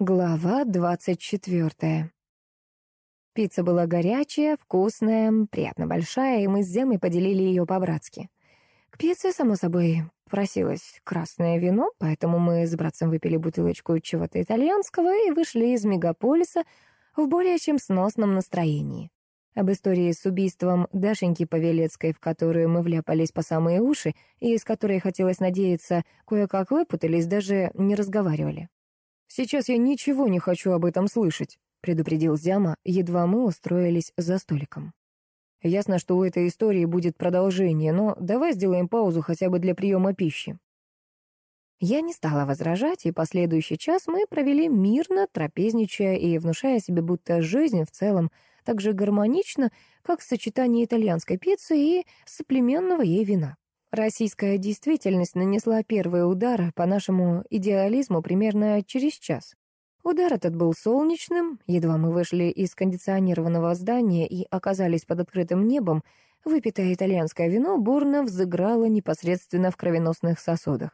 Глава двадцать четвертая. Пицца была горячая, вкусная, приятно большая, и мы с Земой поделили ее по-братски. К пицце, само собой, просилось красное вино, поэтому мы с братцем выпили бутылочку чего-то итальянского и вышли из мегаполиса в более чем сносном настроении. Об истории с убийством Дашеньки Павелецкой, в которую мы вляпались по самые уши, и из которой, хотелось надеяться, кое-как выпутались, даже не разговаривали. «Сейчас я ничего не хочу об этом слышать», — предупредил Зяма, едва мы устроились за столиком. «Ясно, что у этой истории будет продолжение, но давай сделаем паузу хотя бы для приема пищи». Я не стала возражать, и последующий час мы провели мирно, трапезничая и внушая себе, будто жизнь в целом так же гармонична, как сочетание итальянской пиццы и соплеменного ей вина. Российская действительность нанесла первый удар по нашему идеализму примерно через час. Удар этот был солнечным, едва мы вышли из кондиционированного здания и оказались под открытым небом, выпитое итальянское вино бурно взыграло непосредственно в кровеносных сосудах.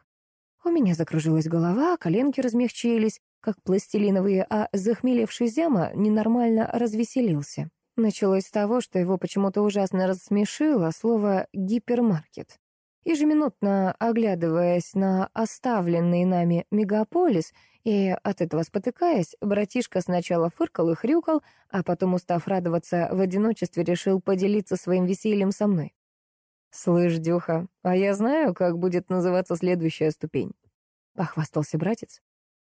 У меня закружилась голова, коленки размягчились, как пластилиновые, а захмелевший зяма ненормально развеселился. Началось с того, что его почему-то ужасно рассмешило слово «гипермаркет». Ежеминутно оглядываясь на оставленный нами мегаполис и от этого спотыкаясь, братишка сначала фыркал и хрюкал, а потом, устав радоваться в одиночестве, решил поделиться своим весельем со мной. «Слышь, Дюха, а я знаю, как будет называться следующая ступень», — похвастался братец.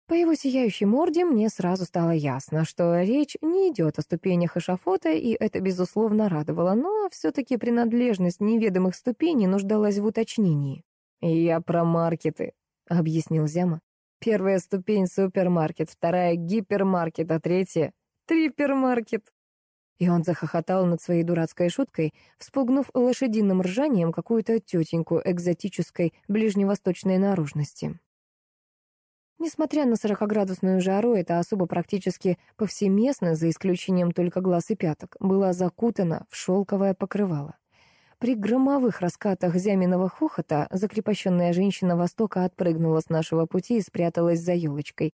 По его сияющей морде мне сразу стало ясно, что речь не идет о ступенях эшафота, и это, безусловно, радовало, но все-таки принадлежность неведомых ступеней нуждалась в уточнении. «Я про маркеты», — объяснил Зяма. «Первая ступень — супермаркет, вторая — гипермаркет, а третья — трипермаркет». И он захохотал над своей дурацкой шуткой, вспугнув лошадиным ржанием какую-то тетеньку экзотической ближневосточной наружности. Несмотря на сорокоградусную жару, эта особа практически повсеместно, за исключением только глаз и пяток, была закутана в шелковое покрывало. При громовых раскатах зяминого хохота закрепощенная женщина Востока отпрыгнула с нашего пути и спряталась за елочкой.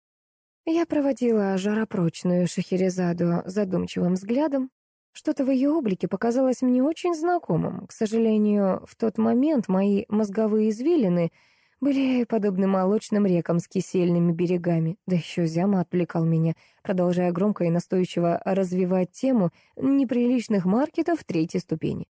Я проводила жаропрочную Шахерезаду задумчивым взглядом. Что-то в ее облике показалось мне очень знакомым. К сожалению, в тот момент мои мозговые извилины — были подобны молочным рекам с кисельными берегами. Да еще Зяма отвлекал меня, продолжая громко и настойчиво развивать тему неприличных маркетов третьей ступени.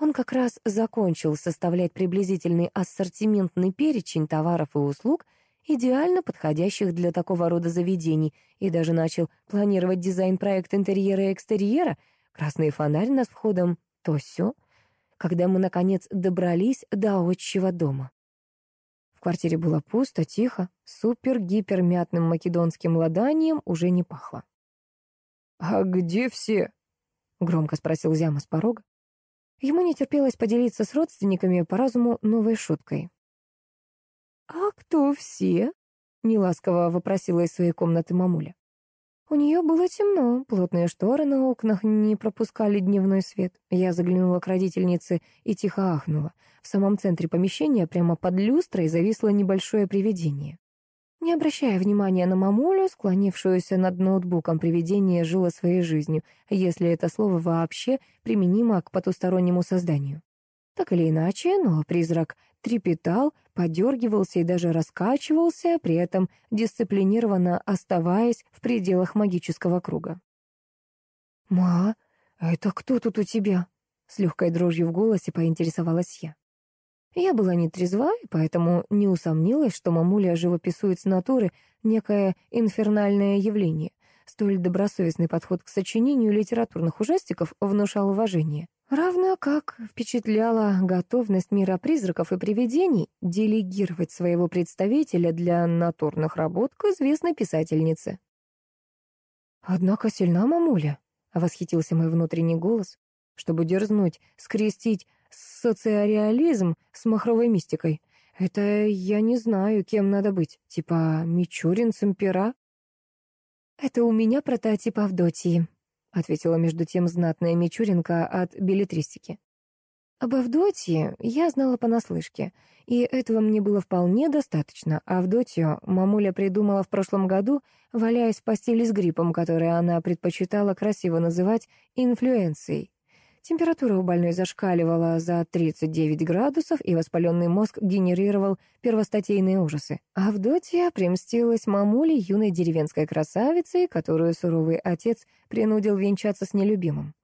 Он как раз закончил составлять приблизительный ассортиментный перечень товаров и услуг, идеально подходящих для такого рода заведений, и даже начал планировать дизайн-проект интерьера и экстерьера, красный фонарь над входом, то все, когда мы, наконец, добрались до отчего дома. В квартире было пусто, тихо, супер-гипер-мятным македонским ладанием уже не пахло. «А где все?» — громко спросил Зяма с порога. Ему не терпелось поделиться с родственниками по разуму новой шуткой. «А кто все?» — неласково вопросила из своей комнаты мамуля. У нее было темно, плотные шторы на окнах не пропускали дневной свет. Я заглянула к родительнице и тихо ахнула. В самом центре помещения, прямо под люстрой, зависло небольшое привидение. Не обращая внимания на мамулю, склонившуюся над ноутбуком, привидение жило своей жизнью, если это слово вообще применимо к потустороннему созданию. Так или иначе, но призрак трепетал, подергивался и даже раскачивался, при этом дисциплинированно оставаясь в пределах магического круга. «Ма, это кто тут у тебя?» С легкой дрожью в голосе поинтересовалась я. Я была не трезва, и поэтому не усомнилась, что мамуля живописует с натуры некое инфернальное явление. Столь добросовестный подход к сочинению литературных ужастиков внушал уважение. Равно как впечатляла готовность мира призраков и привидений делегировать своего представителя для натурных работ к известной писательнице. «Однако сильна мамуля», — восхитился мой внутренний голос, чтобы дерзнуть, скрестить социореализм с махровой мистикой. Это я не знаю, кем надо быть, типа мичуринцем пера. «Это у меня прототип Авдотьи», — ответила между тем знатная Мичуринка от билетристики. Об Авдотье я знала понаслышке, и этого мне было вполне достаточно. Авдотью мамуля придумала в прошлом году, валяясь в постели с гриппом, который она предпочитала красиво называть инфлюенцией. Температура у больной зашкаливала за 39 градусов, и воспаленный мозг генерировал первостатейные ужасы. Авдотья примстилась мамуле юной деревенской красавицей, которую суровый отец принудил венчаться с нелюбимым.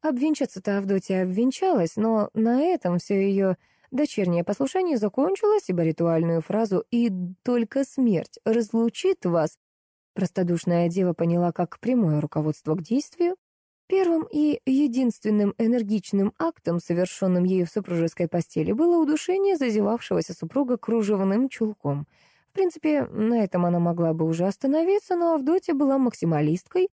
Обвенчаться-то Авдотья обвенчалась, но на этом все ее дочернее послушание закончилось, ибо ритуальную фразу «и только смерть разлучит вас» простодушная дева поняла как прямое руководство к действию. Первым и единственным энергичным актом, совершенным ею в супружеской постели, было удушение зазевавшегося супруга кружевным чулком. В принципе, на этом она могла бы уже остановиться, но Авдотья была максималисткой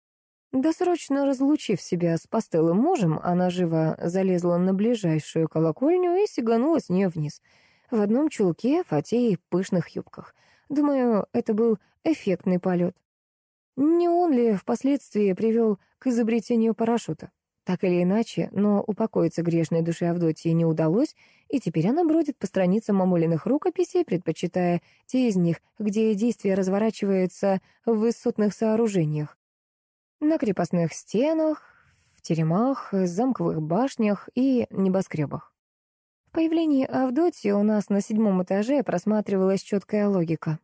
Досрочно разлучив себя с постылым мужем, она живо залезла на ближайшую колокольню и сиганула с нее вниз. В одном чулке, фате и пышных юбках. Думаю, это был эффектный полет. Не он ли впоследствии привел к изобретению парашюта? Так или иначе, но упокоиться грешной душе Авдотьи не удалось, и теперь она бродит по страницам мамулиных рукописей, предпочитая те из них, где действие разворачивается в высотных сооружениях, на крепостных стенах, в теремах, замковых башнях и небоскребах. В появлении Авдотьи у нас на седьмом этаже просматривалась четкая логика.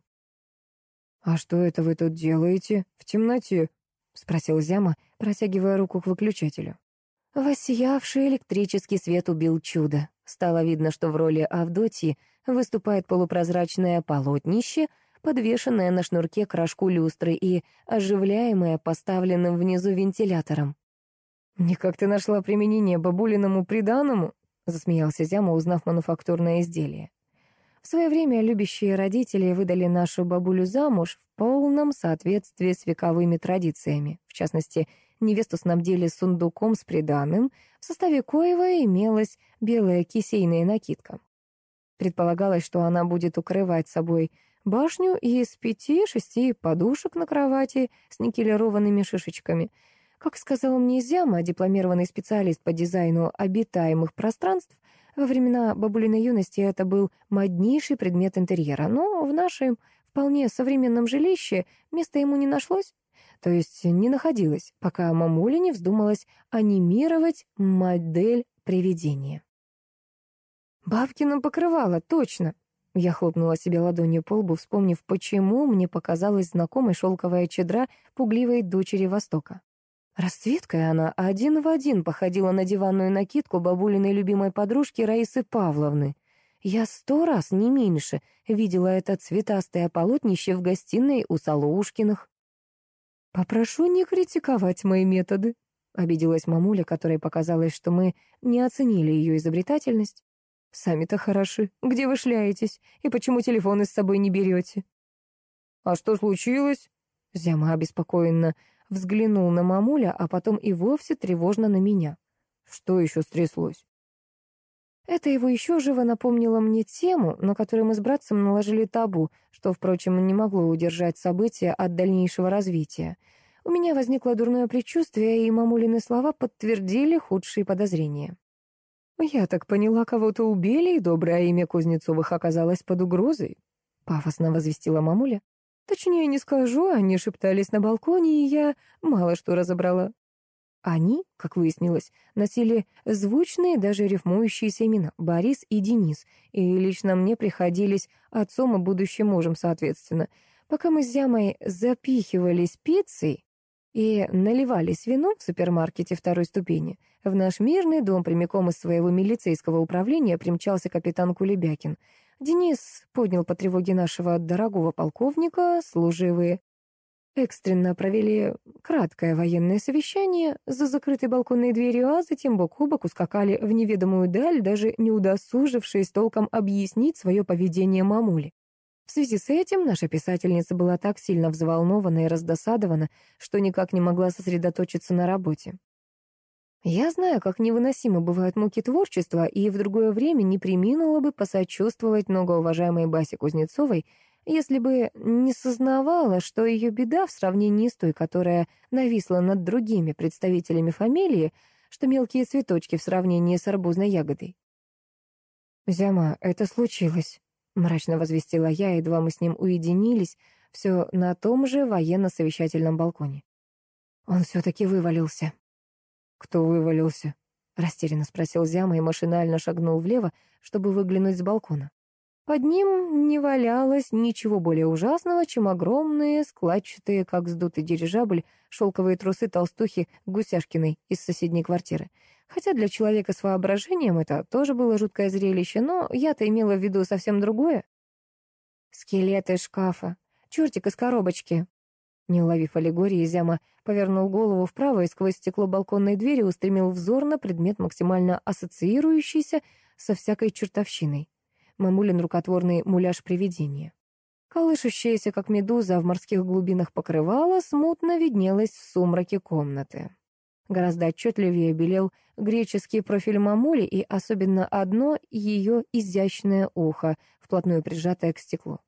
«А что это вы тут делаете? В темноте?» — спросил Зяма, протягивая руку к выключателю. Воссиявший электрический свет убил чудо. Стало видно, что в роли Авдотьи выступает полупрозрачное полотнище — подвешенная на шнурке к рожку люстры и оживляемая поставленным внизу вентилятором. «Никак ты нашла применение бабулиному приданому?» — засмеялся Зяма, узнав мануфактурное изделие. В свое время любящие родители выдали нашу бабулю замуж в полном соответствии с вековыми традициями. В частности, невесту снабдили сундуком с приданым, в составе коего имелась белая кисейная накидка. Предполагалось, что она будет укрывать собой башню из пяти-шести подушек на кровати с никелированными шишечками. Как сказал мне Зяма, дипломированный специалист по дизайну обитаемых пространств, во времена бабулиной юности это был моднейший предмет интерьера, но в нашем вполне современном жилище места ему не нашлось, то есть не находилось, пока мамуля не вздумалась анимировать модель привидения. «Бабкина покрывала, точно!» Я хлопнула себе ладонью по лбу, вспомнив, почему мне показалась знакомой шелковая чедра пугливой дочери Востока. Расцветкой она один в один походила на диванную накидку бабулиной любимой подружки Раисы Павловны. Я сто раз, не меньше, видела это цветастое полотнище в гостиной у Солоушкиных. «Попрошу не критиковать мои методы», — обиделась мамуля, которой показалось, что мы не оценили ее изобретательность. Сами-то хороши. Где вы шляетесь? И почему телефоны с собой не берете?» «А что случилось?» Зяма обеспокоенно взглянул на мамуля, а потом и вовсе тревожно на меня. «Что еще стряслось?» Это его еще живо напомнило мне тему, на которой мы с братцем наложили табу, что, впрочем, не могло удержать события от дальнейшего развития. У меня возникло дурное предчувствие, и мамулины слова подтвердили худшие подозрения. «Я так поняла, кого-то убили, и доброе имя Кузнецовых оказалось под угрозой», — пафосно возвестила мамуля. «Точнее не скажу, они шептались на балконе, и я мало что разобрала». Они, как выяснилось, носили звучные, даже рифмующиеся имена — Борис и Денис, и лично мне приходились отцом и будущим мужем, соответственно. Пока мы с Зямой запихивались пиццей, и наливались вином в супермаркете второй ступени. В наш мирный дом прямиком из своего милицейского управления примчался капитан Кулебякин. Денис поднял по тревоге нашего дорогого полковника, служивые. Экстренно провели краткое военное совещание за закрытой балконной дверью, а затем бок о бок ускакали в неведомую даль, даже не удосужившись толком объяснить свое поведение мамули. В связи с этим наша писательница была так сильно взволнована и раздосадована, что никак не могла сосредоточиться на работе. Я знаю, как невыносимы бывают муки творчества, и в другое время не приминула бы посочувствовать многоуважаемой Басе Кузнецовой, если бы не сознавала, что ее беда в сравнении с той, которая нависла над другими представителями фамилии, что мелкие цветочки в сравнении с арбузной ягодой. «Зяма, это случилось», — мрачно возвестила я, едва мы с ним уединились, все на том же военно-совещательном балконе. Он все-таки вывалился. «Кто вывалился?» — растерянно спросил Зяма и машинально шагнул влево, чтобы выглянуть с балкона. Под ним не валялось ничего более ужасного, чем огромные, складчатые, как сдутый дирижабль, шелковые трусы толстухи Гусяшкиной из соседней квартиры. Хотя для человека с воображением это тоже было жуткое зрелище, но я-то имела в виду совсем другое. Скелет из шкафа, чертик из коробочки. Не уловив аллегории, Зяма повернул голову вправо и сквозь стекло балконной двери устремил взор на предмет, максимально ассоциирующийся со всякой чертовщиной мамулин рукотворный муляж привидения. Колышущаяся, как медуза, в морских глубинах покрывала, смутно виднелась в сумраке комнаты. Гораздо отчетливее белел греческий профиль мамули и особенно одно ее изящное ухо, вплотную прижатое к стеклу.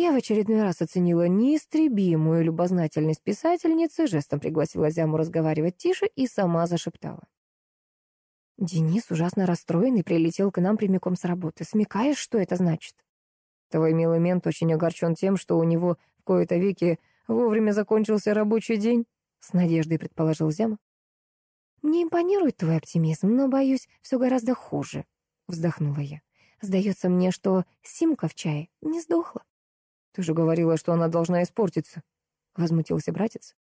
Я в очередной раз оценила неистребимую любознательность писательницы, жестом пригласила Зяму разговаривать тише и сама зашептала. Денис ужасно расстроенный прилетел к нам прямиком с работы. Смекаешь, что это значит? Твой милый мент очень огорчен тем, что у него в кои-то веки вовремя закончился рабочий день, с надеждой предположил Зяма. Мне импонирует твой оптимизм, но, боюсь, все гораздо хуже, вздохнула я. Сдается мне, что Симка в чае не сдохла. Ты же говорила, что она должна испортиться, возмутился братец.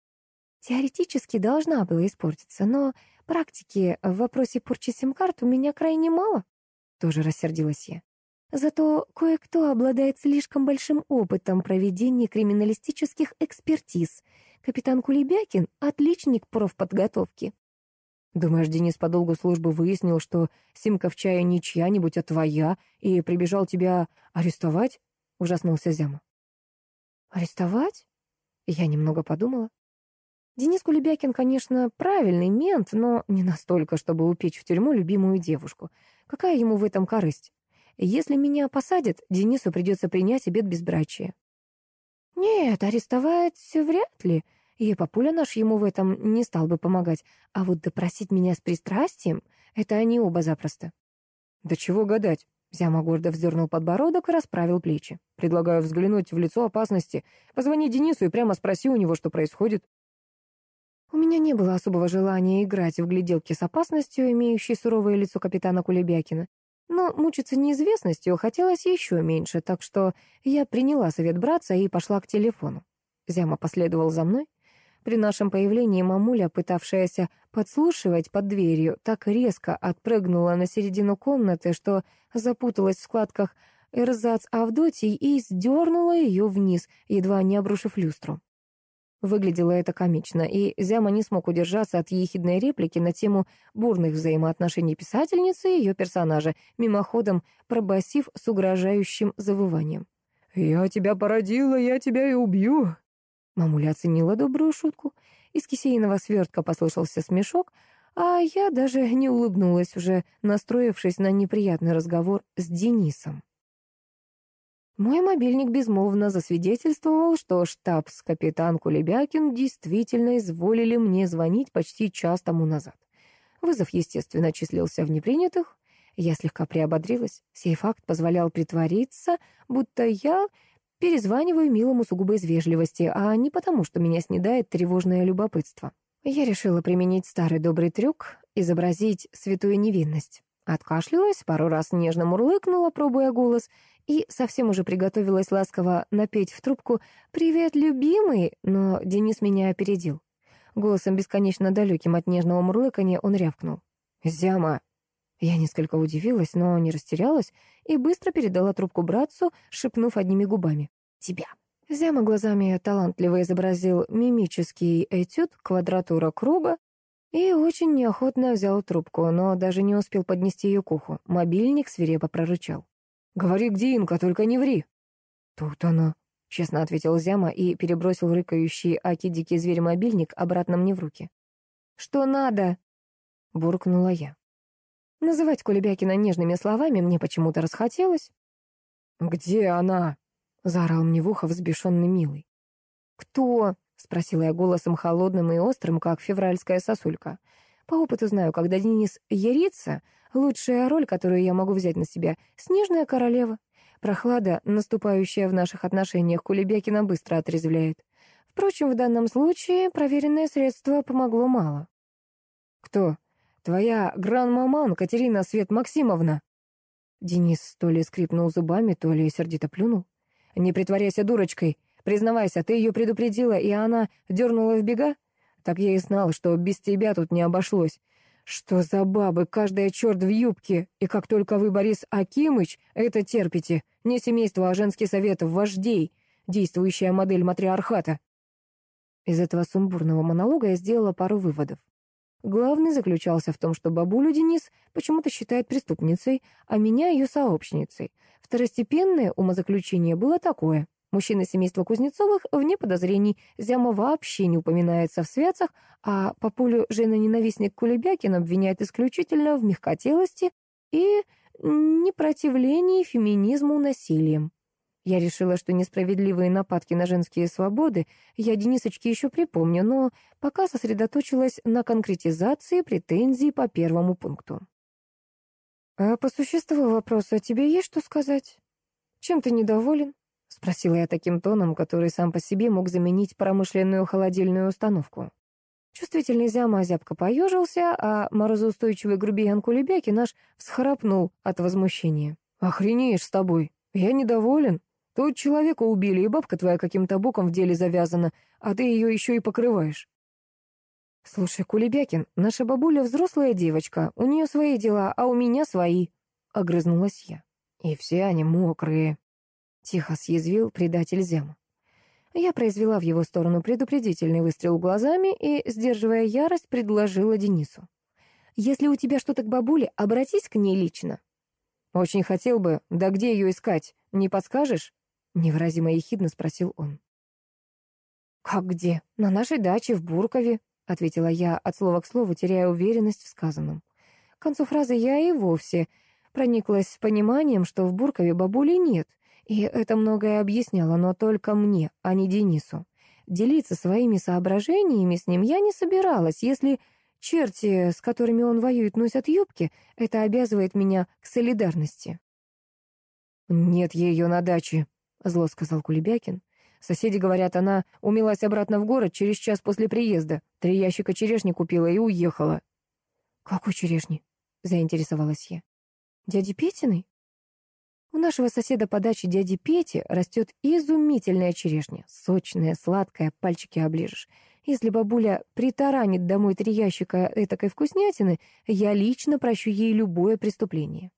Теоретически должна была испортиться, но практики в вопросе порчи сим-карт у меня крайне мало. Тоже рассердилась я. Зато кое-кто обладает слишком большим опытом проведения криминалистических экспертиз. Капитан Кулебякин — отличник профподготовки. Думаешь, Денис по долгу службы выяснил, что Симка в чае не чья-нибудь, а твоя, и прибежал тебя арестовать? Ужаснулся Зяма. Арестовать? Я немного подумала. Денис Кулебякин, конечно, правильный мент, но не настолько, чтобы упечь в тюрьму любимую девушку. Какая ему в этом корысть? Если меня посадят, Денису придется принять обет безбрачия. Нет, арестовать вряд ли. И папуля наш ему в этом не стал бы помогать. А вот допросить меня с пристрастием — это они оба запросто. Да чего гадать? Зяма гордо вздернул подбородок и расправил плечи. Предлагаю взглянуть в лицо опасности. Позвони Денису и прямо спроси у него, что происходит. У меня не было особого желания играть в гляделки с опасностью, имеющей суровое лицо капитана Кулебякина. Но мучиться неизвестностью хотелось еще меньше, так что я приняла совет братца и пошла к телефону. Зяма последовал за мной. При нашем появлении мамуля, пытавшаяся подслушивать под дверью, так резко отпрыгнула на середину комнаты, что запуталась в складках эрзац Авдотий и сдернула ее вниз, едва не обрушив люстру. Выглядело это комично, и Зяма не смог удержаться от ехидной реплики на тему бурных взаимоотношений писательницы и ее персонажа, мимоходом пробасив с угрожающим завыванием. «Я тебя породила, я тебя и убью!» Мамуля оценила добрую шутку. Из кисейного свертка послышался смешок, а я даже не улыбнулась, уже настроившись на неприятный разговор с Денисом. Мой мобильник безмолвно засвидетельствовал, что штабс-капитан Кулебякин действительно изволили мне звонить почти час тому назад. Вызов, естественно, числился в непринятых. Я слегка приободрилась. Сей факт позволял притвориться, будто я перезваниваю милому сугубо из вежливости, а не потому, что меня снедает тревожное любопытство. Я решила применить старый добрый трюк — изобразить святую невинность. Откашлялась, пару раз нежно мурлыкнула, пробуя голос — и совсем уже приготовилась ласково напеть в трубку «Привет, любимый!», но Денис меня опередил. Голосом бесконечно далеким от нежного мурлыканья он рявкнул. «Зяма!» Я несколько удивилась, но не растерялась и быстро передала трубку братцу, шепнув одними губами. «Тебя!» Зяма глазами талантливо изобразил мимический этюд, квадратура круга, и очень неохотно взял трубку, но даже не успел поднести ее к уху. Мобильник свирепо прорычал. «Говори, где Инка, только не ври». «Тут она», — честно ответил Зяма и перебросил рыкающий Аки дикий зверь мобильник обратно мне в руки. «Что надо?» — буркнула я. Называть Кулебякина нежными словами мне почему-то расхотелось. «Где она?» — заорал мне в ухо взбешенный милый. «Кто?» — спросила я голосом холодным и острым, как февральская сосулька. По опыту знаю, когда Денис ярится, лучшая роль, которую я могу взять на себя — снежная королева. Прохлада, наступающая в наших отношениях, Кулебякина быстро отрезвляет. Впрочем, в данном случае проверенное средство помогло мало. «Кто? Твоя гран-маман Катерина Свет Максимовна?» Денис то ли скрипнул зубами, то ли сердито плюнул. «Не притворяйся дурочкой. Признавайся, ты ее предупредила, и она дернула в бега? Так я и знал, что без тебя тут не обошлось. Что за бабы, каждая черт в юбке. И как только вы, Борис Акимыч, это терпите. Не семейство, а женский совет вождей, действующая модель матриархата. Из этого сумбурного монолога я сделала пару выводов. Главный заключался в том, что бабулю Денис почему-то считает преступницей, а меня ее сообщницей. Второстепенное умозаключение было такое. Мужчина семейства Кузнецовых вне подозрений. Зяма вообще не упоминается в святцах, а Папулю жена-ненавистник Кулебякин обвиняет исключительно в мягкотелости и непротивлении феминизму насилием. Я решила, что несправедливые нападки на женские свободы я Денисочке еще припомню, но пока сосредоточилась на конкретизации претензий по первому пункту. «А по существу вопроса тебе есть что сказать? Чем ты недоволен?» — спросила я таким тоном, который сам по себе мог заменить промышленную холодильную установку. Чувствительный зяма зябко поежился, а морозоустойчивый грубиян Кулебяки наш всхрапнул от возмущения. «Охренеешь с тобой! Я недоволен. Тут человека убили, и бабка твоя каким-то боком в деле завязана, а ты ее еще и покрываешь». «Слушай, Кулебякин, наша бабуля взрослая девочка, у нее свои дела, а у меня свои», — огрызнулась я. «И все они мокрые», Тихо съязвил предатель Зема. Я произвела в его сторону предупредительный выстрел глазами и, сдерживая ярость, предложила Денису. «Если у тебя что-то к бабуле, обратись к ней лично». «Очень хотел бы. Да где ее искать? Не подскажешь?» Невыразимо ехидно спросил он. «Как где? На нашей даче в Буркове», — ответила я от слова к слову, теряя уверенность в сказанном. К концу фразы я и вовсе прониклась пониманием, что в Буркове бабули нет — и это многое объясняло, но только мне, а не Денису. Делиться своими соображениями с ним я не собиралась. Если черти, с которыми он воюет, носят юбки, это обязывает меня к солидарности. «Нет ее на даче», — зло сказал Кулебякин. «Соседи говорят, она умилась обратно в город через час после приезда. Три ящика черешни купила и уехала». «Какой черешни?» — заинтересовалась я. «Дяди Петиной?» У нашего соседа по даче дяди Пети растет изумительная черешня. Сочная, сладкая, пальчики оближешь. Если бабуля притаранит домой три ящика этакой вкуснятины, я лично прощу ей любое преступление.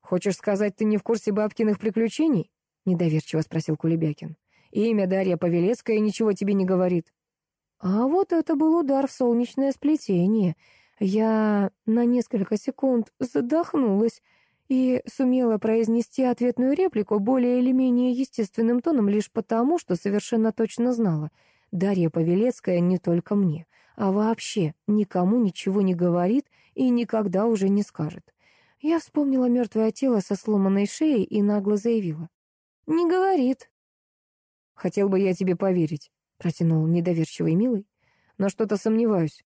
«Хочешь сказать, ты не в курсе бабкиных приключений?» — недоверчиво спросил Кулебякин. «Имя Дарья Павелецкая ничего тебе не говорит». А вот это был удар в солнечное сплетение. Я на несколько секунд задохнулась — и сумела произнести ответную реплику более или менее естественным тоном лишь потому, что совершенно точно знала. Дарья Павелецкая не только мне, а вообще никому ничего не говорит и никогда уже не скажет. Я вспомнила мертвое тело со сломанной шеей и нагло заявила. «Не говорит». «Хотел бы я тебе поверить», — протянул недоверчивый милый. «Но что-то сомневаюсь.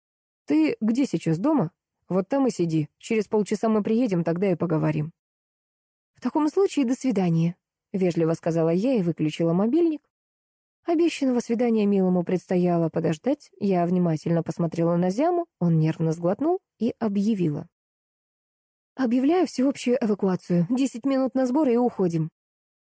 Ты где сейчас, дома?» Вот там и сиди. Через полчаса мы приедем, тогда и поговорим». «В таком случае до свидания», — вежливо сказала я и выключила мобильник. Обещанного свидания милому предстояло подождать. Я внимательно посмотрела на Зяму, он нервно сглотнул и объявила. «Объявляю всеобщую эвакуацию. Десять минут на сборы и уходим».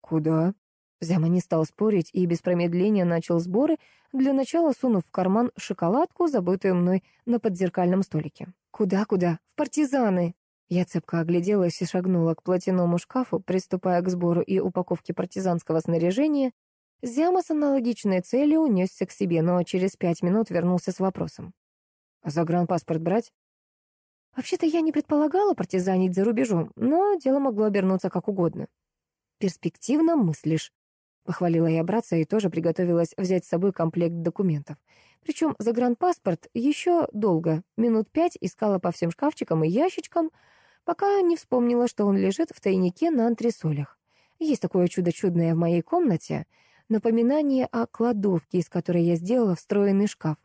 «Куда?» Зяма не стал спорить и без промедления начал сборы, для начала сунув в карман шоколадку, забытую мной на подзеркальном столике. «Куда-куда? В партизаны!» Я цепко огляделась и шагнула к платяному шкафу, приступая к сбору и упаковке партизанского снаряжения. Зяма с аналогичной целью унесся к себе, но через пять минут вернулся с вопросом. «А загранпаспорт брать?» Вообще-то я не предполагала партизанить за рубежом, но дело могло обернуться как угодно. «Перспективно мыслишь», — похвалила я братца и тоже приготовилась взять с собой комплект документов. Причем загранпаспорт еще долго, минут пять искала по всем шкафчикам и ящичкам, пока не вспомнила, что он лежит в тайнике на антресолях. Есть такое чудо чудное в моей комнате — напоминание о кладовке, из которой я сделала встроенный шкаф.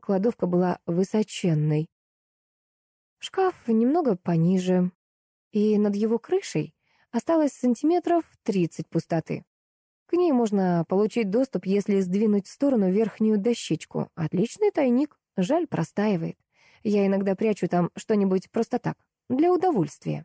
кладовка была высоченной. Шкаф немного пониже, и над его крышей осталось сантиметров 30 пустоты. К ней можно получить доступ, если сдвинуть в сторону верхнюю дощечку. Отличный тайник, жаль, простаивает. Я иногда прячу там что-нибудь просто так, для удовольствия.